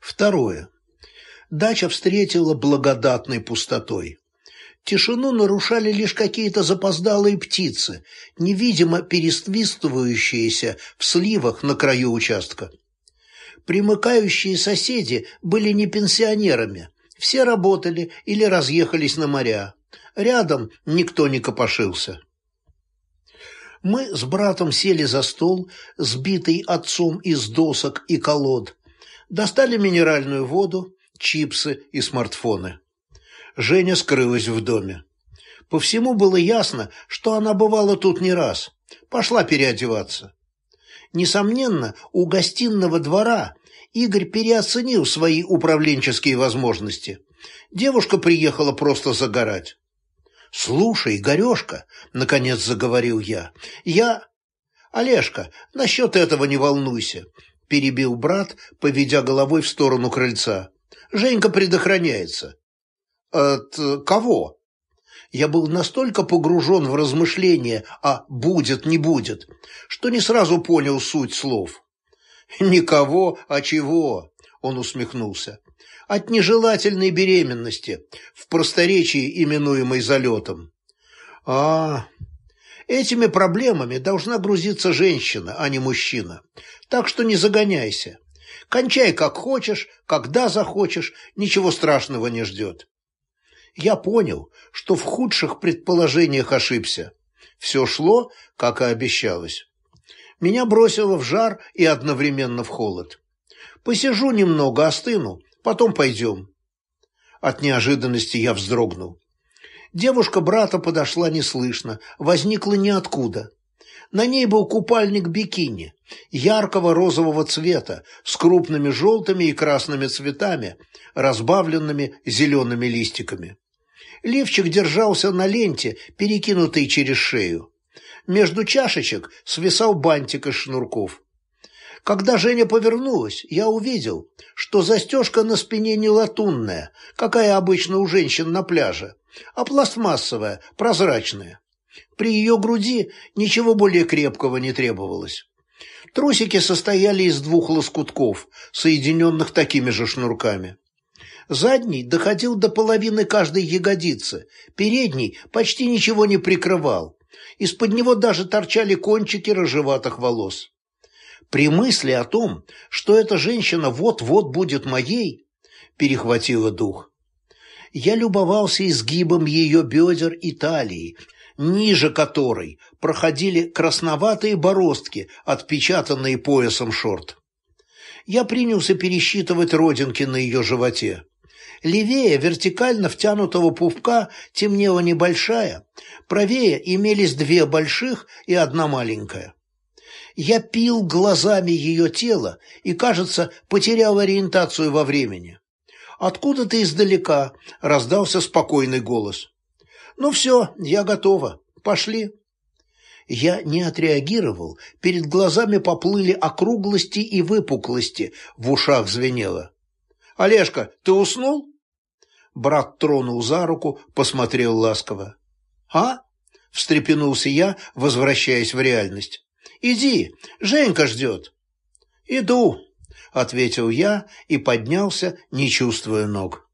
Второе. Дача встретила благодатной пустотой. Тишину нарушали лишь какие-то запоздалые птицы, невидимо пересвистывающиеся в сливах на краю участка. Примыкающие соседи были не пенсионерами, все работали или разъехались на моря. Рядом никто не копошился. Мы с братом сели за стол, сбитый отцом из досок и колод, достали минеральную воду, чипсы и смартфоны. Женя скрылась в доме. По всему было ясно, что она бывала тут не раз. Пошла переодеваться. Несомненно, у гостиного двора Игорь переоценил свои управленческие возможности. Девушка приехала просто загорать. «Слушай, Игорешка», — наконец заговорил я, — «я...» «Олежка, насчет этого не волнуйся», — перебил брат, поведя головой в сторону крыльца. «Женька предохраняется». «От кого?» Я был настолько погружен в размышления о «будет, не будет», что не сразу понял суть слов. «Никого, а чего?» – он усмехнулся от нежелательной беременности, в просторечии именуемой залетом. А, этими проблемами должна грузиться женщина, а не мужчина. Так что не загоняйся. Кончай как хочешь, когда захочешь, ничего страшного не ждет. Я понял, что в худших предположениях ошибся. Все шло, как и обещалось. Меня бросило в жар и одновременно в холод. Посижу немного, остыну, Потом пойдем». От неожиданности я вздрогнул. Девушка брата подошла неслышно, возникла ниоткуда. На ней был купальник бикини, яркого розового цвета, с крупными желтыми и красными цветами, разбавленными зелеными листиками. Лифчик держался на ленте, перекинутой через шею. Между чашечек свисал бантик из шнурков. Когда Женя повернулась, я увидел, что застежка на спине не латунная, какая обычно у женщин на пляже, а пластмассовая, прозрачная. При ее груди ничего более крепкого не требовалось. Трусики состояли из двух лоскутков, соединенных такими же шнурками. Задний доходил до половины каждой ягодицы, передний почти ничего не прикрывал. Из-под него даже торчали кончики рыжеватых волос. При мысли о том, что эта женщина вот-вот будет моей, перехватила дух. Я любовался изгибом ее бедер и талии, ниже которой проходили красноватые бороздки, отпечатанные поясом шорт. Я принялся пересчитывать родинки на ее животе. Левее вертикально втянутого пупка темнела небольшая, правее имелись две больших и одна маленькая. Я пил глазами ее тело и, кажется, потерял ориентацию во времени. Откуда-то издалека раздался спокойный голос. «Ну все, я готова. Пошли». Я не отреагировал, перед глазами поплыли округлости и выпуклости, в ушах звенело. «Олежка, ты уснул?» Брат тронул за руку, посмотрел ласково. «А?» – встрепенулся я, возвращаясь в реальность. Иди, Женька ждет». «Иду», — ответил я и поднялся, не чувствуя ног.